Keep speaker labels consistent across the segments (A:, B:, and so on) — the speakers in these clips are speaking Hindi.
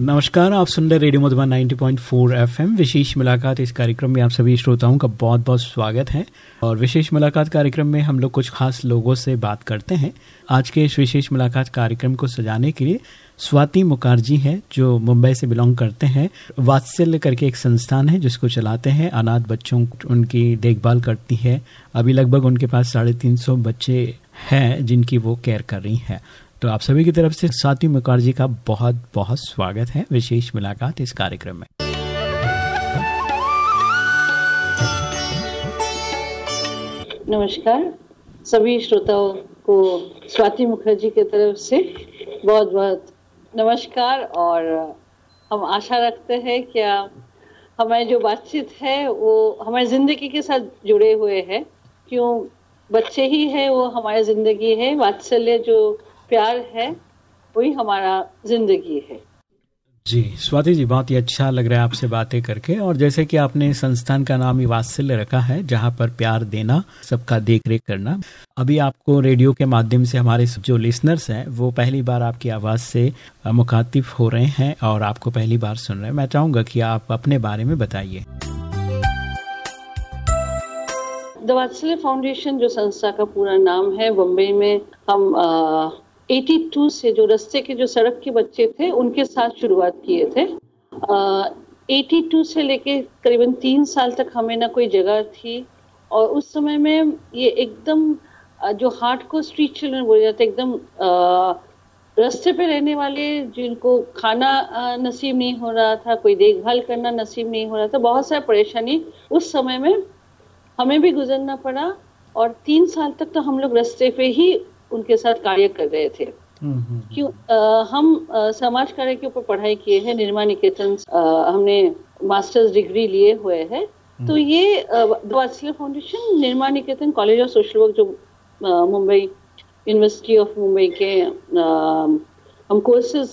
A: नमस्कार, आप सुन रहे रेडियो मधुबन 90.4 एफएम। विशेष मुलाकात इस कार्यक्रम में आप सभी श्रोताओं का बहुत बहुत स्वागत है। और विशेष मुलाकात कार्यक्रम में हम लोग कुछ खास लोगों से बात करते हैं। आज के इस विशेष मुलाकात कार्यक्रम को सजाने के लिए स्वाति मुखर्जी हैं, जो मुंबई से बिलोंग करते हैं। वात्सल्य करके एक संस्थान है, जिसको चलाते हैं। अनाथ बच्चों उनकी देखभाल करती है। अभी लगभग उनके पास साढ़े तीन सौ बच्चे हैं, जिनकी वो केयर कर रही हैं। तो आप सभी की तरफ़ से साथी मुखर्जी का बहुत बहुत स्वागत है। विशेष मुलाकात इस कार्यक्रम में।
B: नमस्कार। सभी श्रोताओं को स्वाति मुखर्जी की तरफ़ से बहुत बहुत नमस्कार और हम आशा रखते हैं कि हमारी जो बातचीत है वो हमारी ज़िंदगी के साथ जुड़े हुए हैं। क्यों? बच्चे ही है, वो हमारी ज़िंदगी है। वात्सल्य जो प्यार है वही हमारा ज़िंदगी है।
A: जी स्वाति जी बहुत ही अच्छा लग रहा है आपसे बातें करके। और जैसे कि आपने संस्थान का नाम ही वात्सल्य रखा है जहाँ पर प्यार देना सबका देख रेख करना। अभी आपको रेडियो के माध्यम से हमारे जो लिसनर्स हैं वो पहली बार आपकी आवाज़ से मुखातिब हो रहे हैं और आपको पहली बार सुन रहे हैं। मैं चाहूँगा कि आप अपने बारे में बताइए।
B: द वात्सल्य फाउंडेशन जो संस्था का पूरा नाम है बम्बई में हम आ, 82 से जो रस्ते के जो सड़क के बच्चे थे, उनके साथ शुरुआत किए थे। एटी टू से लेके करीबन तीन साल तक हमें ना कोई जगह थी। और उस समय में ये एकदम जो हार्ट को स्ट्रीट चिल्ड्रन बोले जाते एकदम रास्ते पे रहने वाले जिनको खाना नसीब नहीं हो रहा था, कोई देखभाल करना नसीब नहीं हो रहा था, बहुत सारा परेशानी उस समय में हमें भी गुजरना पड़ा। और तीन साल तक तो हम लोग रास्ते पे ही उनके साथ कार्य कर रहे थे। हम्म, हम्म, हम्म। क्यों हम आ, समाज कार्य के ऊपर पढ़ाई किए हैं निर्मा निकेतन हमने मास्टर्स डिग्री लिए हुए हैं। तो ये Vatsalya foundation Nirmala Niketan college of social work जो मुंबई यूनिवर्सिटी ऑफ़ मुंबई के आ, हम कोर्सेज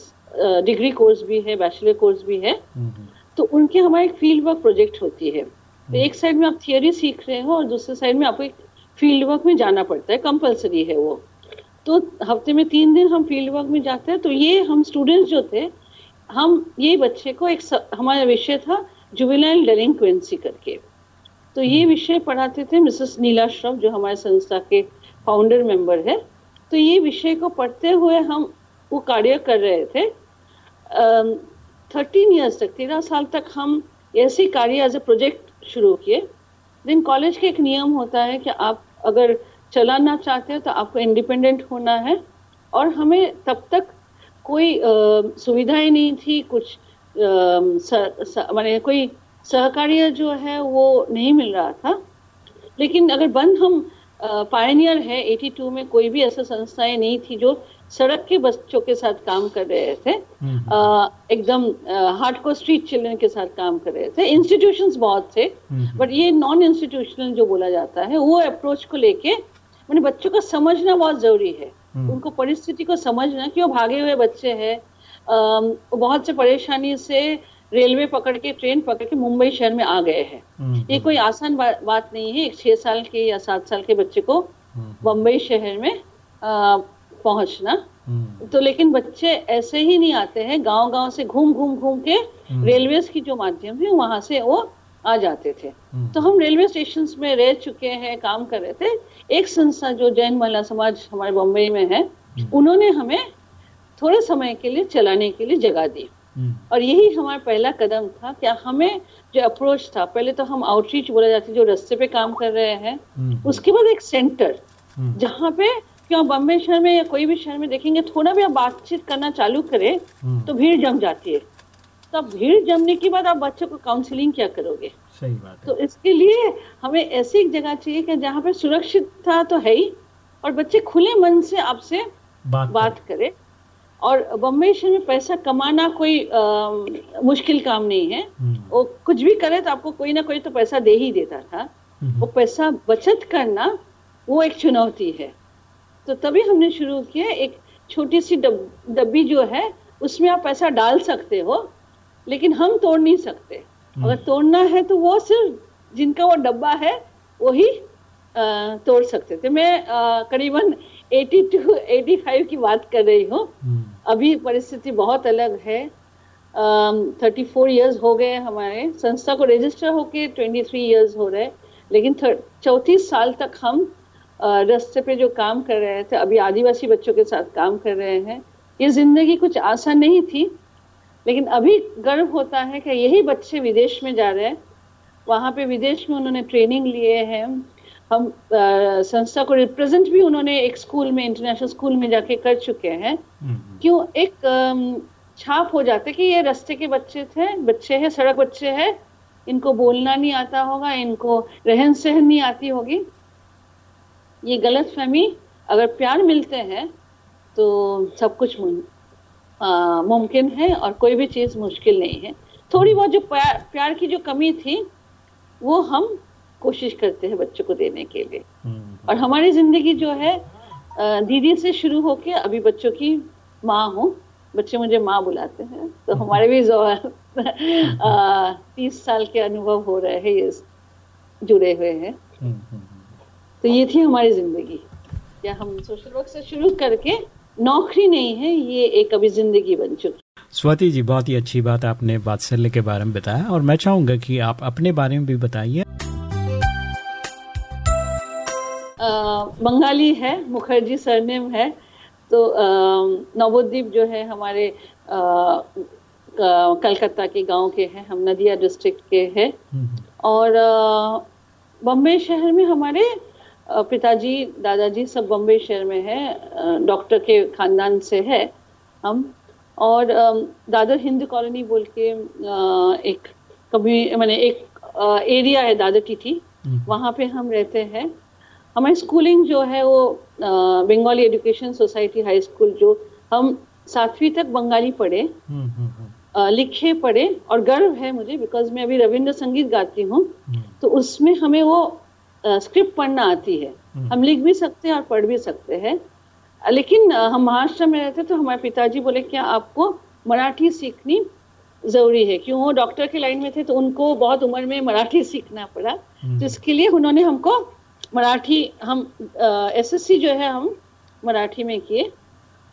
B: डिग्री कोर्स भी है बैचलर कोर्स भी है। तो उनके हमारे एक फ़ील्ड वर्क प्रोजेक्ट होती है। तो एक साइड में आप थियोरी सीख रहे हो और दूसरे साइड में आपको एक फ़ील्ड वर्क में जाना पड़ता है कंपलसरी है वो। तो हफ़्ते में तीन दिन हम फ़ील्ड वर्क में जाते हैं तो ये हम स्टूडेंट्स जो थे हम ये बच्चे को एक हमारा विषय था जुवेनाइल डेलिंक्वेंसी करके। तो ये हम्म। विषय पढ़ाते थे मिसेस नीला श्रव जो हमारे संस्था के फाउंडर मेंबर है। तो ये विषय को पढ़ते हुए हम वो कार्य कर रहे थे। थर्टीन ईयर्स तक तेरह साल तक हम ऐसे कार्य एज ए प्रोजेक्ट शुरू किए। देन कॉलेज का एक नियम होता है कि आप अगर चलाना चाहते हो तो आपको इंडिपेंडेंट होना है और हमें तब तक कोई सुविधाएँ नहीं थी कुछ मैंने कोई सहकार्य जो है वो नहीं मिल रहा था लेकिन अगर बंद हम पायनियर है 82 में कोई भी ऐसा संस्थाएँ नहीं थी जो सड़क के बच्चों के साथ काम कर रहे थे हम्म। एकदम हार्ड को स्ट्रीट चिल्ड्रन के साथ काम कर रहे थे इंस्टीट्यूशंस बहुत थे बट हम्म। ये नॉन इंस्टीट्यूशनल जो बोला जाता है वो अप्रोच को लेके मैंने बच्चों को समझना बहुत ज़रूरी है। हम्म। उनको परिस्थिति को समझना कि वो भागे हुए बच्चे हैं। बहुत से परेशानी से रेलवे पकड़ के ट्रेन पकड़ के मुंबई शहर में आ गए हैं। हम्म, ये कोई हम्म। आसान बा, बात नहीं है। एक छह साल के या सात साल के बच्चे को मुंबई शहर में पहुँचना। तो लेकिन बच्चे ऐसे ही नहीं आते हैं। गाँव गाँव से घूम घूम घूम के रेलवे की जो माध्यम है वहाँ से वो आ जाते थे हम्म। तो हम रेलवे स्टेशन में रह चुके हैं काम कर रहे थे एक संस्था जो जैन महिला समाज हमारे बम्बई में है हम्म। उन्होंने हमें थोड़े समय के लिए चलाने के लिए जगह दी हम्म। और यही हमारा पहला कदम था क्या हमें जो अप्रोच था पहले तो हम आउटरीच बोला जाती जो रस्ते पे काम कर रहे हैं उसके बाद एक सेंटर जहाँ पे क्यों बम्बे शहर में या कोई भी शहर में देखेंगे थोड़ा भी आप बातचीत करना चालू करें तो भीड़ जम जाती है तो भीड़ जमने के बाद आप बच्चों को काउंसलिंग क्या करोगे?
A: सही बात है।
B: तो इसके लिए हमें ऐसी एक जगह चाहिए कि जहाँ पे सुरक्षित था तो है ही और बच्चे खुले मन से आपसे बात, बात करें। और बम्बई शहर में पैसा कमाना कोई आ, मुश्किल काम नहीं है। हम्म। वो कुछ भी करे तो आपको कोई ना कोई तो पैसा दे ही देता था।
A: हम्म।
B: वो पैसा बचत करना वो एक चुनौती है। तो तभी हमने शुरू किया एक छोटी सी डब्बी जो है उसमें आप पैसा डाल सकते हो। लेकिन हम तोड़ नहीं सकते।
A: हम्म।
B: अगर तोड़ना है तो वो सिर्फ़ जिनका वो डब्बा है वही तोड़ सकते थे। मैं करीबन 80 टू 85 की बात कर रही हूँ।
A: हम्म,
B: अभी परिस्थिति बहुत अलग है। थर्टी फोर ईयर्स हो गए हमारे। संस्था को रजिस्टर होके ट्वेंटी थ्री ईयर्स हो रहे लेकिन चौंतीस साल तक हम रस्ते पे जो काम कर रहे थे अभी आदिवासी बच्चों के साथ काम कर रहे हैं। ये ज़िंदगी कुछ आसान नहीं थी। लेकिन अभी गर्व होता है कि यही बच्चे विदेश में जा रहे हैं। वहाँ पे विदेश में उन्होंने ट्रेनिंग लिए हैं। हम अ, संस्था को रिप्रेजेंट भी उन्होंने एक स्कूल में इंटरनेशनल स्कूल में जाके कर चुके हैं।
A: हम्म,
B: क्यों? एक छाप हो जाते कि ये रास्ते के बच्चे थे बच्चे हैं सड़क बच्चे हैं। इनको बोलना नहीं आता होगा इनको रहन सहन नहीं आती होगी। ये गलत फहमी अगर प्यार मिलते हैं तो सब कुछ आ, मुमकिन है और कोई भी चीज़ मुश्किल नहीं है। थोड़ी बहुत जो प्यार, प्यार की जो कमी थी वो हम कोशिश करते हैं बच्चों को देने के लिए।
A: हम्म,
B: और हमारी ज़िंदगी जो है दीदी से शुरू होके अभी बच्चों की माँ हूँ बच्चे मुझे माँ बुलाते हैं तो हमारे भी तीस साल के अनुभव हो रहे हैं ये जुड़े हुए हैं।
A: हम्म, हम्म,
B: तो ये थी हमारी ज़िंदगी। क्या हम सोशल वर्क से शुरू करके नौकरी नहीं है ये एक अभी ज़िंदगी बन चुकी।
A: स्वाति जी बहुत ही अच्छी बात आपने वात्सल्य के बारे में बताया और मैं चाहूँगा कि आप अपने बारे में भी बताइए।
B: बंगाली है मुखर्जी सरनेम है तो नवोद्वीप जो है हमारे कलकत्ता के गाँव के हैं हम नदिया डिस्ट्रिक्ट के हैं।
A: हम्म,
B: और बम्बई शहर में हमारे पिताजी दादाजी सब बम्बई शहर में है डॉक्टर के खानदान से है हम। और दादर हिंदू कॉलोनी बोल के एक कभी मैंने एक एरिया है दादर टीटी
A: हम्म,
B: वहाँ पे हम रहते हैं। हमारी स्कूलिंग जो है वो Bengali education society high school जो हम सातवीं तक बंगाली पढ़े
A: हम्म, हम्म,
B: लिखे पढ़े और गर्व है मुझे बिकॉज़ मैं अभी रविंद्र संगीत गाती हूँ तो उसमें हमें वो स्क्रिप्ट पढ़ना आती है।
A: हम्म।
B: हम लिख भी सकते हैं और पढ़ भी सकते हैं। लेकिन हम महाराष्ट्र में रहते तो हमारे पिताजी बोले क्या आपको मराठी सीखनी ज़रूरी है? क्यों? वो डॉक्टर के लाइन में थे तो उनको बहुत उम्र में मराठी सीखना पड़ा।
A: हम्म।
B: तो इसके लिए उन्होंने हमको मराठी हम एसएससी जो है हम मराठी में किए।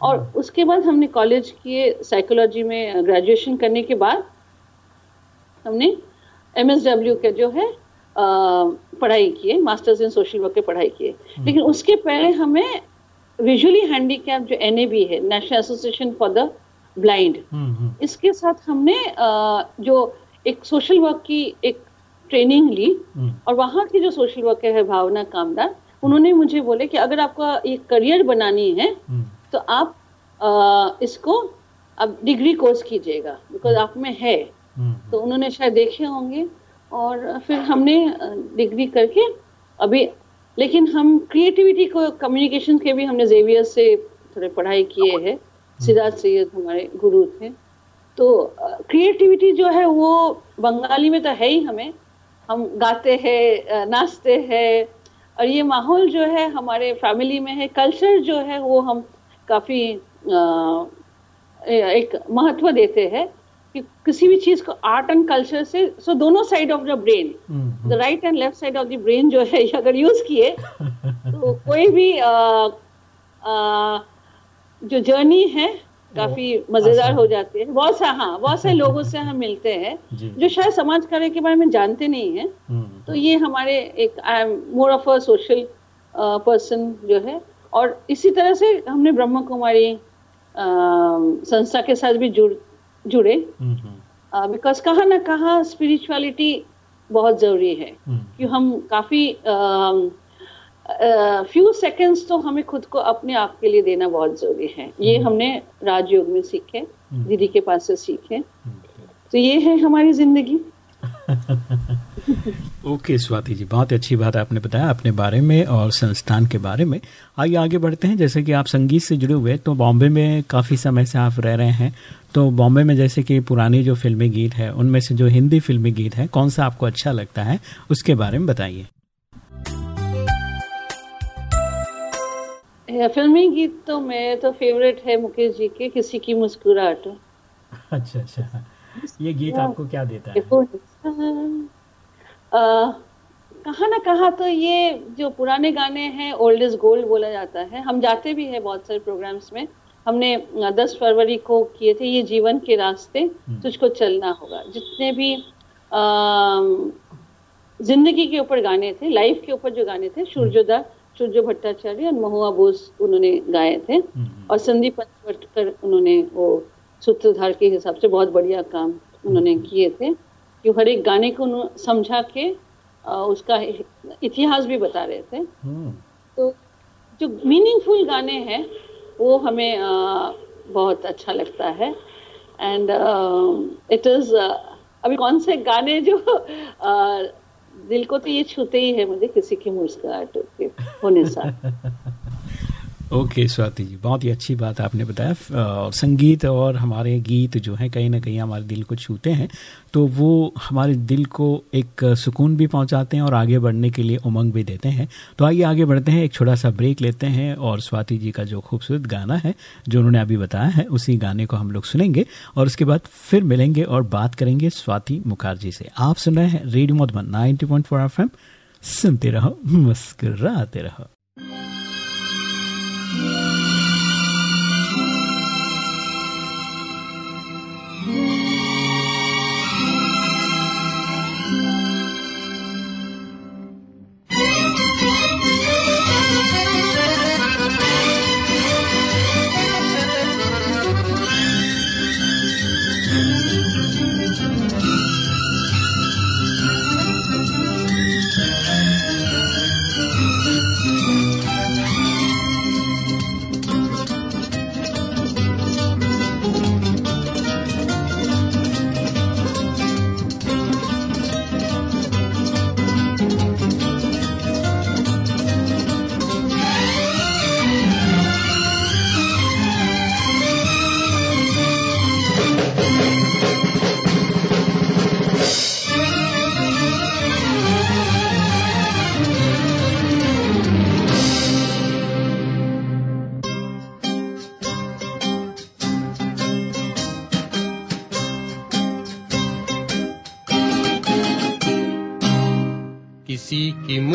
B: और उसके बाद हमने कॉलेज किए साइकोलॉजी में ग्रेजुएशन करने के बाद हमने एमएसडब्ल्यू के जो है पढ़ाई किए मास्टर्स इन सोशल वर्क की पढ़ाई किए लेकिन उसके पहले हमें विजुअली हैंडीकैप जो एनएबी है national association for the blind
A: hmm, hmm,
B: इसके साथ हमने जो एक सोशल वर्क की एक ट्रेनिंग ली
A: हम्म,
B: और वहाँ की जो सोशल वर्कर है भावना कामदार उन्होंने मुझे बोले कि अगर आपका एक करियर बनानी है
A: हम्म,
B: तो आप अ, इसको अब डिग्री कोर्स कीजिएगा बिकॉज़ आप में है।
A: हम्म,
B: तो उन्होंने शायद देखे होंगे और फिर हमने डिग्री करके अभी, लेकिन हम क्रिएटिविटी को कम्युनिकेशन के भी हमने जेवियर से थोड़े पढ़ाई किए हैं। सिद्धार्थ सैयद हमारे गुरु थे। तो क्रिएटिविटी जो है वो बंगाली में तो है ही हमें। हम गाते हैं नाचते हैं और ये माहौल जो है हमारे फैमिली में है। कल्चर जो है वो हम काफ़ी एक महत्व देते हैं। कि किसी भी चीज़ को आर्ट एंड कल्चर से सो दोनों side of the brain
A: hmm,
B: the right and left side of the brain जो है अगर यूज़ किए तो कोई भी अ, अ, जो जर्नी है काफ़ी मज़ेदार हो जाती है। बहुत सा हाँ बहुत से लोगों से हम मिलते हैं
A: जो।
B: शायद समाज कार्य के बारे में जानते नहीं है।
A: हम्म,
B: तो ये हमारे एक I am more of a social person जो है। और इसी तरह से हमने ब्रह्म कुमारी संस्था के साथ भी जुड़ जुड़े। बिकॉज़ uh, कहाँ ना कहाँ स्पिरिचुअलिटी बहुत ज़रूरी है।
A: क्यों
B: कि हम काफ़ी फ्यू सेकेंड्स तो हमें खुद को अपने आप के लिए देना बहुत ज़रूरी है। ये हमने राजयोग में सीखे दीदी के पास से सीखे।
A: हम्म।
B: तो ये है हमारी ज़िंदगी।
A: ओके स्वाति जी बहुत अच्छी बात आपने बताया अपने बारे में और संस्थान के बारे में। आइए आगे बढ़ते हैं। जैसे कि आप संगीत से जुड़े हुए तो बॉम्बे में काफ़ी समय से आप रह रहे हैं। तो बॉम्बे में जैसे कि पुरानी जो फिल्मी गीत है उनमें से जो हिंदी फिल्मी गीत है कौन सा आपको अच्छा लगता है उसके बारे में बताइए।
B: फिल्मी गीत तो मेरे तो फेवरेट है मुकेश जी के किसी की मुस्कुराहट।
A: अच्छा अच्छा। ये गीत हाँ। आपको क्या देता है?
B: कहा ना कहा तो ये जो पुराने गाने हैं ओल्ड इज़ गोल्ड बोला जाता है। हम जाते भी हैं बहुत सारे प्रोग्राम्स में। हमने 10 फरवरी को किए थे ये जीवन के रास्ते हम्म। तुझको चलना होगा। जितने भी ज़िंदगी के ऊपर गाने थे लाइफ के ऊपर जो गाने थे सूर्योदय सूर्य भट्टाचार्य और महुआ बोस उन्होंने गाए थे। हम्म। और संदीप पंचवटकर उन्होंने वो सूत्रधार के हिसाब से बहुत बढ़िया काम उन्होंने किए थे। कि हर एक गाने को समझा के उसका इतिहास भी बता रहे थे। हम्म। तो जो मीनिंगफुल गाने हैं वो हमें बहुत अच्छा लगता है। एंड इट इज़ अभी कौन से गाने जो दिल को तो ये छूते ही है मुझे किसी की मुस्कुराहट होने साथ
A: ओके, स्वाति जी, बहुत ही अच्छी बात आपने बताया। और संगीत और हमारे गीत जो हैं, कहीं ना कहीं हमारे दिल को छूते हैं तो वो हमारे दिल को एक सुकून भी पहुंचाते हैं और आगे बढ़ने के लिए उमंग भी देते हैं। तो आइए आगे बढ़ते हैं, एक छोटा सा ब्रेक लेते हैं और स्वाति जी का जो खूबसूरत गाना है, जो उन्होंने अभी बताया है, उसी गाने को हम लोग सुनेंगे और उसके बाद फिर मिलेंगे और बात करेंगे स्वाति मुखर्जी से। आप सुन रहे हैं रेडियो मधुबन, नाइनटी पॉइंट सुनते रहो, मुस्कुराते रहो।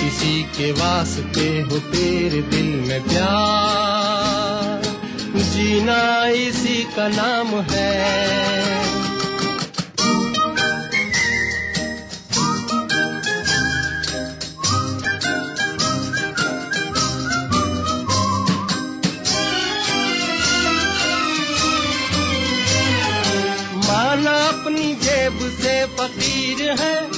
C: किसी के वास्ते हो तेरे दिल में प्यार। जीना इसी का नाम है। अपनी जेब से फकीर है।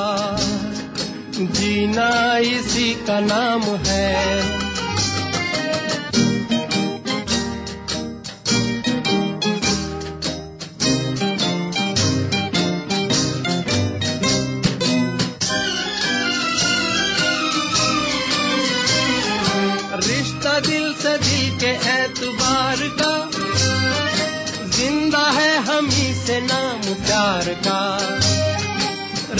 C: जीना इसी का नाम है। रिश्ता दिल से दिल के एतबार का, ज़िंदा है हम ही से नाम प्यार का।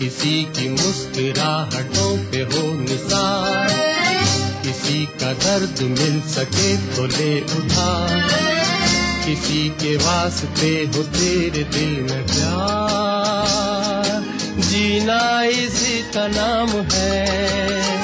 C: किसी की मुस्कुराहटों पे हो निसार। किसी का दर्द मिल सके तो ले उठा किसी के वास्ते हो तेरे दिल में प्यार। जीना इसी का नाम है।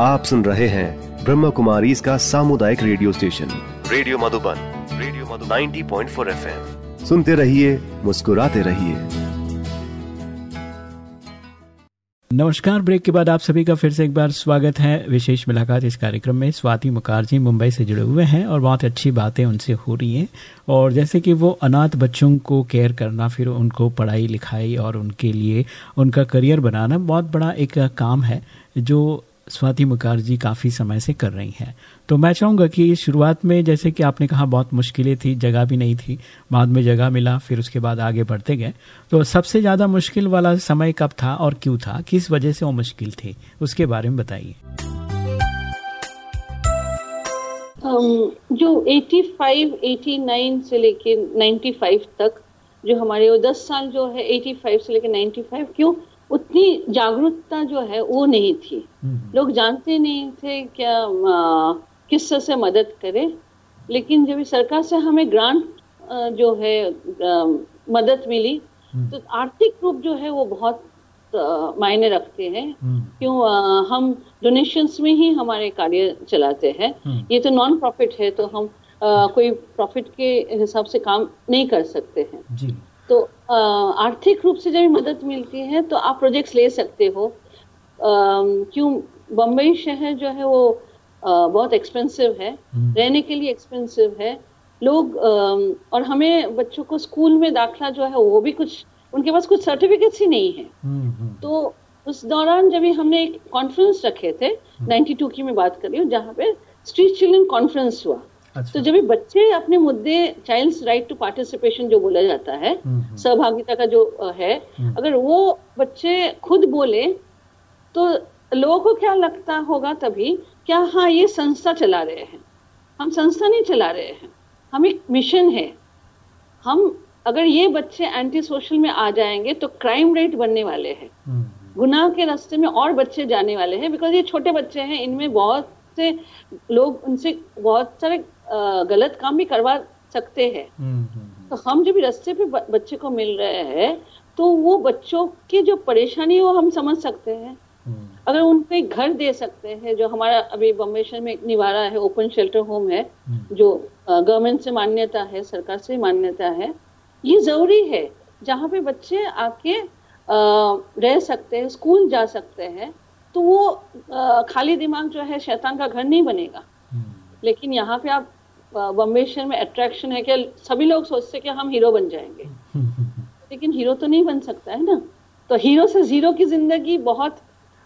D: आप सुन रहे हैं ब्रह्म कुमारी इसका सामुदायिक radio station. Radio Madhuban radio Madhuban. 90.4 FM. सुनते रहिए मुस्कुराते रहिए।
A: नमस्कार ब्रेक के बाद आप सभी का फिर से एक बार स्वागत है। विशेष मुलाकात इस कार्यक्रम में स्वाति मुखार्जी मुंबई से जुड़े हुए हैं और बहुत अच्छी बातें उनसे हो रही हैं। और जैसे कि वो अनाथ बच्चों को केयर करना फिर उनको पढ़ाई लिखाई और उनके लिए उनका करियर बनाना बहुत बड़ा एक काम है जो स्वाति मुखार्जी काफ़ी समय से कर रही हैं। तो मैं चाहूँगा कि शुरुआत में जैसे कि आपने कहा बहुत मुश्किलें थी जगह भी नहीं थी बाद में जगह मिला फिर उसके बाद आगे बढ़ते गए। तो सबसे ज़्यादा मुश्किल वाला समय कब था और क्यों था? किस वजह से वो मुश्किल थी? उसके बारे में बताइए।
B: जो 85, 89 से लेके 95 तक जो हमारे वो 10 साल जो है 85 से लेके 95 क्यों? उतनी जागरूकता जो है वो नहीं थी हम्म। लोग जानते नहीं थे क्या किस से मदद करे लेकिन जब सरकार से हमें ग्रांट जो है मदद मिली हम्म। तो आर्थिक रूप जो है वो बहुत मायने रखते हैं हम्म। क्यों हम डोनेशंस में ही हमारे कार्य चलाते हैं ये तो नॉन प्रॉफिट है तो हम आ, कोई प्रॉफिट के हिसाब से काम नहीं कर सकते हैं जी। तो आर्थिक रूप से जब मदद मिलती है तो आप प्रोजेक्ट्स ले सकते हो। क्यों? बम्बई शहर जो है वो बहुत एक्सपेंसिव है। हम्म। रहने के लिए एक्सपेंसिव है। लोग और हमें बच्चों को स्कूल में दाखला जो है वो भी कुछ उनके पास कुछ सर्टिफिकेट्स ही नहीं है। हम्म, हम्म। तो उस दौरान जब हमने एक कॉन्फ्रेंस रखे थे 92 की मैं बात कर रही हूँ जहाँ पे स्ट्रीट चिल्ड्रन कॉन्फ्रेंस हुआ। अच्छा। तो जब भी बच्चे अपने मुद्दे चाइल्ड्स राइट टू पार्टिसिपेशन जो बोला जाता है हम्म, हम्म। सहभागिता का जो है हम्म। अगर वो बच्चे खुद बोले तो लोगों को क्या लगता होगा तभी क्या हाँ ये संस्था चला रहे हैं हम संस्था नहीं चला रहे हैं हम एक मिशन है हम अगर ये बच्चे एंटी सोशल में आ जाएँगे तो क्राइम रेट बनने वाले हैं गुनाह के रास्ते में और बच्चे जाने वाले हैं बिकॉज़ ये छोटे बच्चे हैं इनमें बहुत से लोग उनसे बहुत सारे गलत काम भी करवा सकते हैं। हम्म, हम्म, हम्म। तो हम जब रस्ते पे बच्चे को मिल रहे हैं तो वो बच्चों की जो परेशानी है वो हम समझ सकते हैं। अगर उनको एक घर दे सकते हैं जो हमारा अभी बम्बई शहर में एक निवारा है ओपन शेल्टर होम है जो गवर्नमेंट से मान्यता है सरकार से मान्यता है ये ज़रूरी है। जहाँ पे बच्चे आके रह सकते हैं स्कूल जा सकते हैं तो वो खाली दिमाग जो है शैतान का घर नहीं बनेगा। लेकिन यहाँ पे आप बम्बे शहर में अट्रैक्शन है कि सभी लोग सोचते कि हम हीरो बन जाएँगे। लेकिन हीरो तो नहीं बन सकता है ना? तो हीरो से ज़ीरो की ज़िंदगी बहुत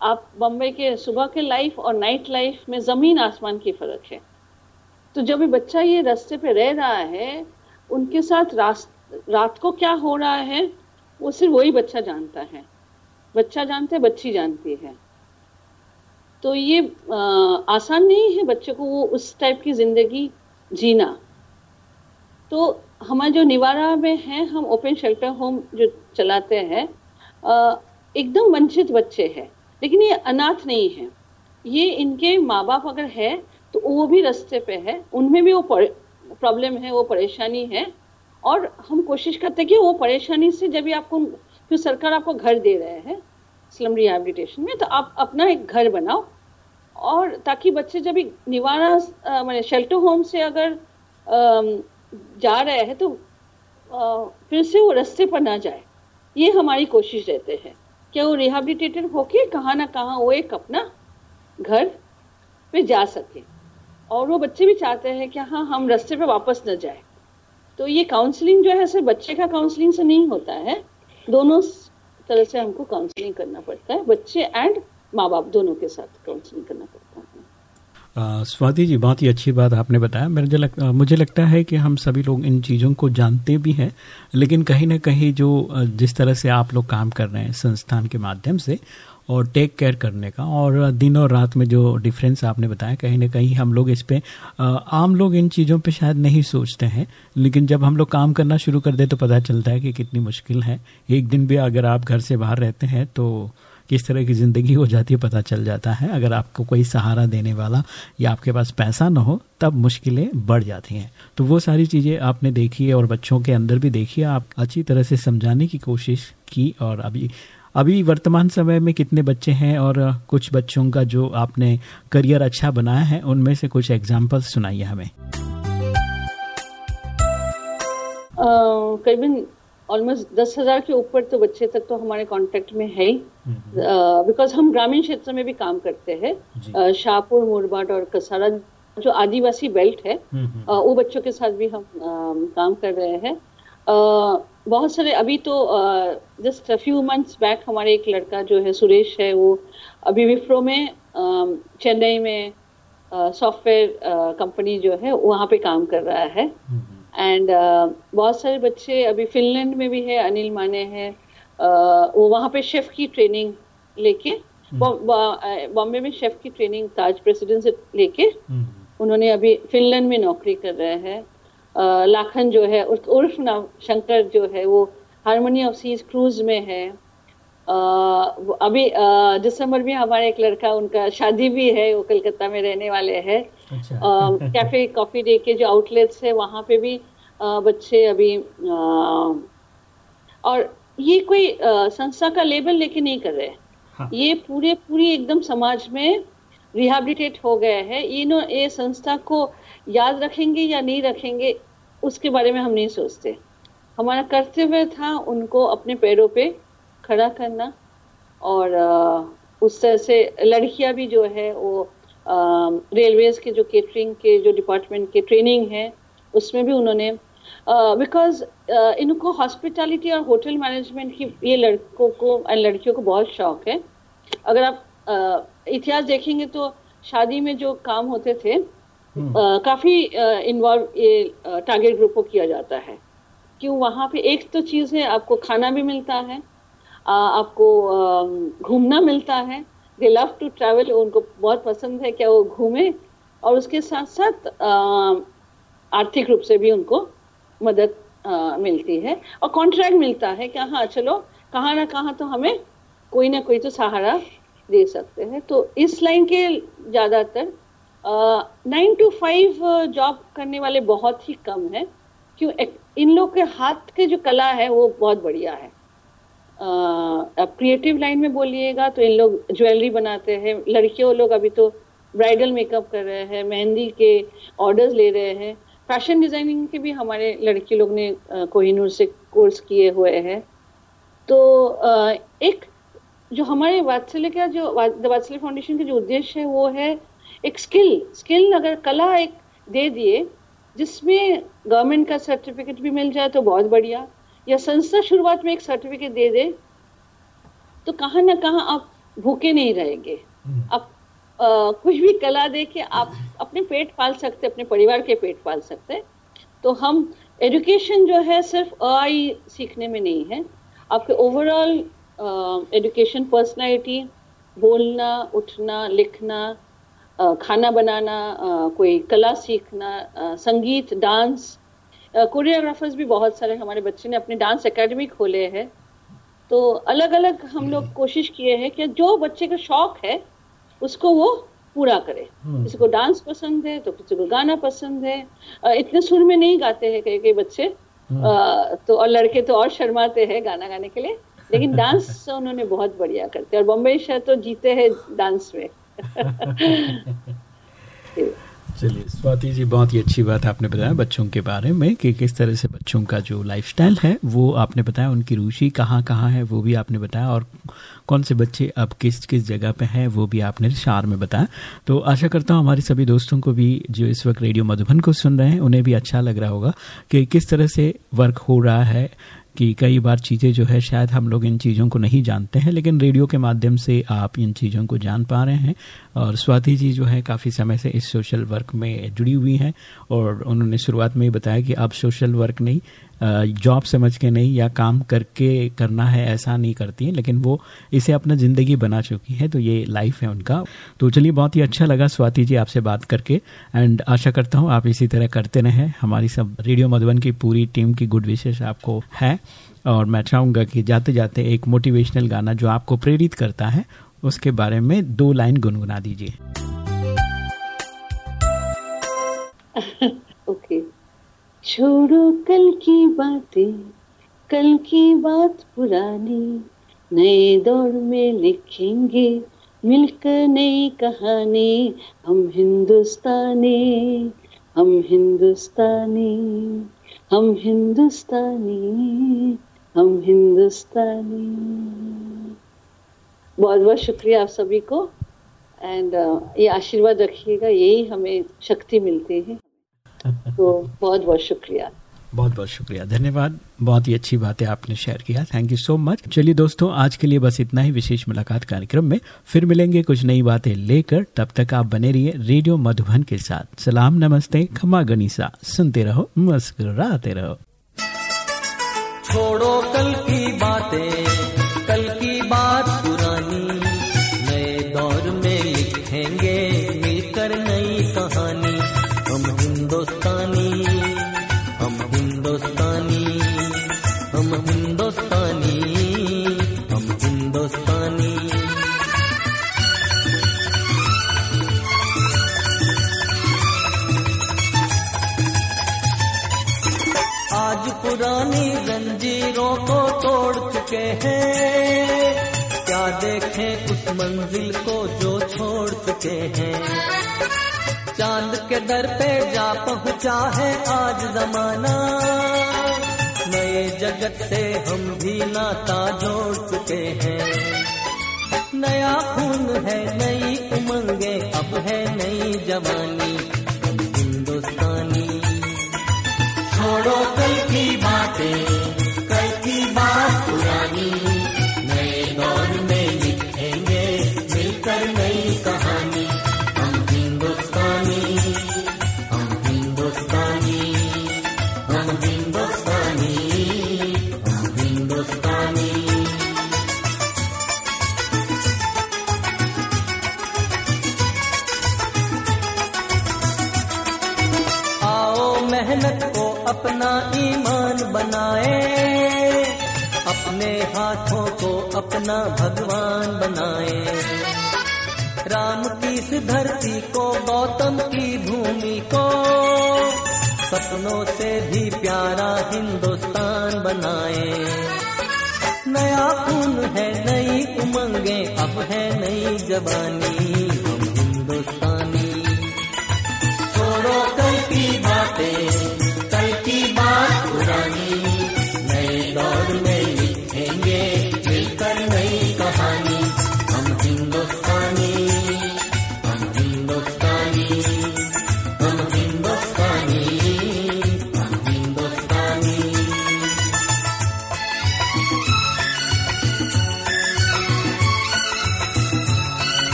B: आप बम्बई के सुबह के लाइफ और नाइट लाइफ में ज़मीन आसमान की फ़र्क है। तो जब भी बच्चा ये रास्ते पे रह रहा है उनके साथ रात को क्या हो रहा है वो सिर्फ़ वही बच्चा जानता है। बच्चा जानता है बच्ची जानती है। तो ये आ, आसान नहीं है बच्चे को वो उस टाइप की ज़िंदगी जीना। तो हमारे जो निवारा में है, हम ओपन शेल्टर होम जो चलाते हैं एकदम वंचित बच्चे हैं, लेकिन ये अनाथ नहीं है। ये इनके माँ बाप अगर है तो वो भी रास्ते पे है, उनमें भी वो प्रॉब्लम है, वो परेशानी है, और हम कोशिश करते हैं कि वो परेशानी से जब आपको क्यों सरकार आपको घर दे रहे हैं स्लम रिहेबिलिटेशन में तो आप अपना एक घर बनाओ और ताकि बच्चे जब निवारा मैंने शेल्टर होम से अगर जा रहे हैं तो फिर से वो रस्ते पर ना जाए। ये हमारी कोशिश रहते हैं। क्या वो रिहेबिलिटेटेड होके कहाँ ना कहाँ वो एक अपना घर पे जा सके। और वो बच्चे भी चाहते हैं कि हाँ हम रस्ते पे वापस न जाए। तो ये काउंसलिंग जो है, सिर्फ़ बच्चे का काउंसलिंग से नहीं होता है। दोनों तरह से हमको काउंसलिंग करना पड़ता है, बच्चे एंड माँ बाप दोनों के साथ काउंसलिंग करना पड़ता है।
A: स्वाति जी बहुत ही अच्छी बात आपने बताया। मुझे लग, मुझे लगता है कि हम सभी लोग इन चीज़ों को जानते भी हैं लेकिन कहीं ना कहीं जो जिस तरह से आप लोग काम कर रहे हैं संस्थान के माध्यम से और टेक केयर करने का और दिन और रात में जो डिफरेंस आपने बताया कहीं ना कहीं हम लोग इस पर आम लोग इन चीज़ों पे शायद नहीं सोचते हैं लेकिन जब हम लोग काम करना शुरू कर दे तो पता चलता है कि कितनी मुश्किल है। एक दिन भी अगर आप घर से बाहर रहते हैं तो किस तरह की ज़िंदगी हो जाती है पता चल जाता है। अगर आपको कोई सहारा देने वाला या आपके पास पैसा ना हो, तब मुश्किलें बढ़ जाती हैं। तो वो सारी चीज़ें आपने देखी है और बच्चों के अंदर भी देखी है। आप अच्छी तरह से समझाने की कोशिश की और अभी अभी वर्तमान समय में कितने बच्चे हैं और कुछ बच्चों का जो आपने करियर अच्छा बनाया है, उनमें से कुछ एग्जाम्पल्स सुनाइए हमें।
B: करीबन ऑलमोस्ट दस हज़ार के ऊपर तो बच्चे तक तो हमारे कांटेक्ट में है ही। बिकॉज़ uh, हम ग्रामीण क्षेत्र में भी काम करते हैं। uh, शाहपुर मुरबाट और कसारा जो आदिवासी बेल्ट है वो बच्चों के साथ भी हम uh, काम कर रहे हैं। uh, बहुत सारे अभी तो जस्ट फ्यू मंथ्स बैक हमारे एक लड़का जो है सुरेश है वो अभी विप्रो में चेन्नई में सॉफ्टवेयर कंपनी जो है वहाँ पे काम कर रहा है। एंड बहुत सारे बच्चे अभी फिनलैंड में भी है अनिल माने हैं वो वहाँ पे शेफ की ट्रेनिंग लेके बॉम्बे में शेफ की ट्रेनिंग ताज प्रेसिडेंट से लेके उन्होंने अभी फिनलैंड में नौकरी कर रहे हैं। लाखन जो है उर्फ़ ना शंकर जो है वो हारमोनी ऑफ़ सीज क्रूज में है। अभी दिसंबर में हमारे एक लड़का उनका शादी भी है वो कलकत्ता में रहने वाले हैं अच्छा। कैफ़े कॉफ़ी डे के जो आउटलेट्स है वहाँ पे भी आ, बच्चे अभी आ, और ये कोई संस्था का लेबल लेके नहीं कर रहे हाँ। ये पूरे पूरी एकदम समाज में रिहेबिलिटेट हो गया है ये नो ये संस्था को याद रखेंगे या नहीं रखेंगे उसके बारे में हम नहीं सोचते हमारा कर्तव्य था उनको अपने पैरों पे खड़ा करना और उस तरह से लड़कियाँ भी जो है वो रेलवेज के जो केटरिंग के जो डिपार्टमेंट के ट्रेनिंग है उसमें भी उन्होंने बिकॉज़ uh, इनको हॉस्पिटैलिटी और होटल मैनेजमेंट की ये लड़कों को लड़कियों को बहुत शौक है। अगर आप uh, इतिहास देखेंगे तो शादी में जो काम होते थे uh, काफ़ी इन्वॉल्व ये टारगेट ग्रुप को किया जाता है। क्यों वहाँ पे एक तो चीज़ है आपको खाना भी मिलता है आपको घूमना मिलता है। दे लव टू ट्रैवल उनको बहुत पसंद है क्या वो घूमे। और उसके साथ साथ आर्थिक रूप से भी उनको मदद मिलती है। और कॉन्ट्रैक्ट मिलता है कि हाँ चलो, कहाँ ना कहाँ तो हमें कोई ना कोई तो सहारा दे सकते हैं। तो इस लाइन के ज़्यादातर नाइन टू फाइव जॉब करने वाले बहुत ही कम है। क्यों इन लोग के हाथ के जो कला है, वो बहुत बढ़िया है। अब क्रिएटिव लाइन में बोलिएगा तो इन लोग ज्वेलरी बनाते हैं। लड़कियों लोग अभी तो ब्राइडल मेकअप कर रहे हैं, मेहंदी के ऑर्डर्स ले रहे हैं। फ़ैशन डिज़ाइनिंग के भी हमारे लड़की लोग ने कोहिनूर से कोर्स किए हुए हैं। तो एक जो हमारे वात्सल्य का जो वात्सल्य फाउंडेशन का जो उद्देश्य है वो है एक स्किल स्किल अगर कला एक दे दिए, जिसमें गवर्नमेंट का सर्टिफिकेट भी मिल जाए तो बहुत बढ़िया। या संस्था शुरुआत में एक सर्टिफिकेट दे दे तो कहाँ ना कहाँ आप भूखे नहीं रहेंगे। हम्म। आप कुछ भी कला दे के आप अपने पेट पाल सकते अपने परिवार के पेट पाल सकते। तो हम एजुकेशन जो है सिर्फ़ आई सीखने में नहीं है। आपके ओवरऑल एजुकेशन पर्सनालिटी बोलना उठना लिखना uh, खाना बनाना uh, कोई कला सीखना संगीत डांस कोरियोग्राफर्स भी बहुत सारे हमारे बच्चे ने अपने डांस एकेडमी खोले हैं। तो अलग अलग हम लोग कोशिश किए हैं कि जो बच्चे का शौक है उसको वो पूरा करे। हम्म। किसी को डांस पसंद है तो किसी को गाना पसंद है। इतने सुर में नहीं गाते हैं कई कई बच्चे। हम्म। तो और लड़के तो और शर्माते हैं गाना गाने के लिए। लेकिन डांस उन्होंने बहुत बढ़िया करते और बॉम्बे शहर तो जीते हैं डांस में।
A: चलिए, स्वाति जी, बहुत ही अच्छी बात आपने बताया बच्चों के बारे में कि किस तरह से बच्चों का जो लाइफस्टाइल है, वो आपने बताया, उनकी रुचि कहाँ कहाँ है, वो भी आपने बताया और कौन से बच्चे अब किस किस जगह पे हैं, वो भी आपने शार में बताया। तो आशा करता हूँ हमारे सभी दोस्तों को भी जो इस वक्त रेडियो मधुबन को सुन रहे हैं, उन्हें भी अच्छा लग रहा होगा कि किस तरह से वर्क हो रहा है कि कई बार चीज़ें जो है शायद हम लोग इन चीज़ों को नहीं जानते हैं, लेकिन रेडियो के माध्यम से आप इन चीज़ों को जान पा रहे हैं। और स्वाति जी जो है काफ़ी समय से इस सोशल वर्क में जुड़ी हुई हैं, और उन्होंने शुरुआत में ही बताया कि आप सोशल वर्क नहीं जॉब समझ के नहीं या काम करके करना है, ऐसा नहीं करती हैं, लेकिन वो इसे अपना ज़िंदगी बना चुकी है तो ये लाइफ है उनका। तो चलिए, बहुत ही अच्छा लगा स्वाति जी आपसे बात करके एंड आशा करता हूँ आप इसी तरह करते रहें। हमारी सब रेडियो मधुबन की पूरी टीम की गुड विशेष आपको है, और मैं चाहूँगा कि जाते जाते एक मोटिवेशनल गाना जो आपको प्रेरित करता है, उसके बारे में दो लाइन गुनगुना दीजिए।
B: ओके छोड़ो कल की बातें कल की बात पुरानी। नए दौर में लिखेंगे मिलकर नई कहानी। हम हिंदुस्तानी हम हिंदुस्तानी हम हिंदुस्तानी हम हिंदुस्तानी। बहुत बहुत शुक्रिया आप सभी को। एंड uh, ये आशीर्वाद रखिएगा यही हमें शक्ति मिलती है। तो बहुत बहुत शुक्रिया।
A: बहुत बहुत शुक्रिया। धन्यवाद। बहुत ही अच्छी बातें आपने शेयर किया। थैंक यू सो मच चलिए दोस्तों आज के लिए बस इतना ही। विशेष मुलाकात कार्यक्रम में फिर मिलेंगे कुछ नई बातें लेकर। तब तक आप बने रहिए रेडियो मधुबन के साथ। सलाम नमस्ते खमा गनीसा। सुनते रहो मुस्कुराते रहो।
E: छोड़ो कल की जंजीरों को तोड़ चुके हैं। क्या देखें उस मंजिल को जो छोड़ चुके हैं। चाँद के दर पे जा पहुँचा है आज जमाना। नए जगत से हम भी नाता जोड़ चुके हैं। नया खून है, नई उमंगे, अब है नई जवानी। हिंदुस्तानी। छोड़ो कल की बातें। पुरानी नए दौर में लिखेंगे, मिलकर नई कहानी। हम हिंदुस्तानी हम हिंदुस्तानी हम हिंदुस्तानी हम हिंदुस्तानी। आओ मेहनत को अपना ईमान बनाए। अपने हाथों को अपना भगवान बनाए। राम की इस धरती को, गौतम की भूमि को, सपनों से भी प्यारा हिंदुस्तान बनाए। नया खून है, नई उमंगे, अब है नई जवानी।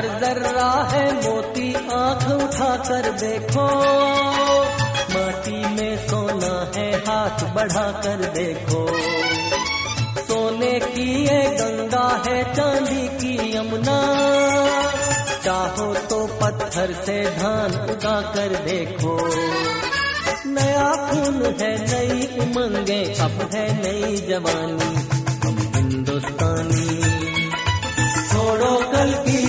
E: हर जर्रा है मोती, आँख उठा कर देखो। माटी में सोना है, हाथ बढ़ा कर देखो। सोने की ये गंगा है, चांदी की यमुना। चाहो तो पत्थर से धान उगा कर देखो। नया खून है, नई उमंगे, अब है नई जवानी। हम हिंदुस्तानी। छोड़ो कल की